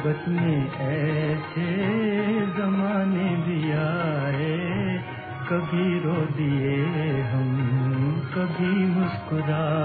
मोहब्बत में ऐसे जमाने भी आए कभी रो दिए हम कभी मुस्कुराए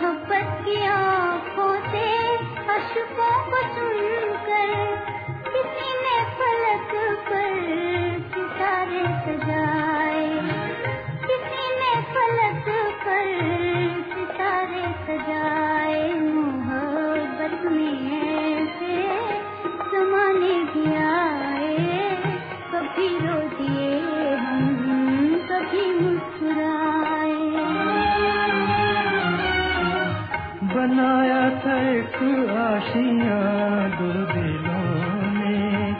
मोहब्बत की आँखों से अशकों को सुनकर किसी ने फलक पर सितारे सजाए। किसी ने फलक पर सितारे सजाए। मोहब्बत में ऐसे जमाने भी आए, कभी रो दिए बनाया था एक आशिया दो दिलों ने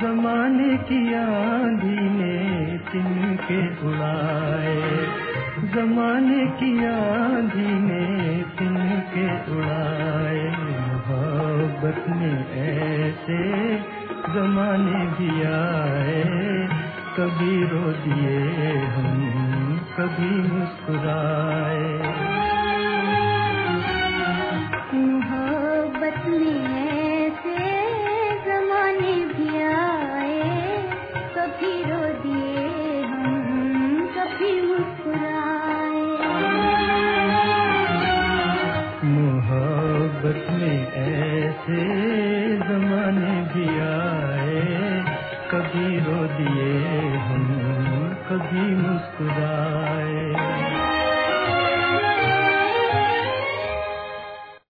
जमाने की आंधी ने तिनके उड़ाए। जमाने की आंधी ने तिनके उड़ाए। मोहब्बत में ऐसे जमाने भी आए। कभी रो दिए हम, कभी मुस्कुराए। ऐसे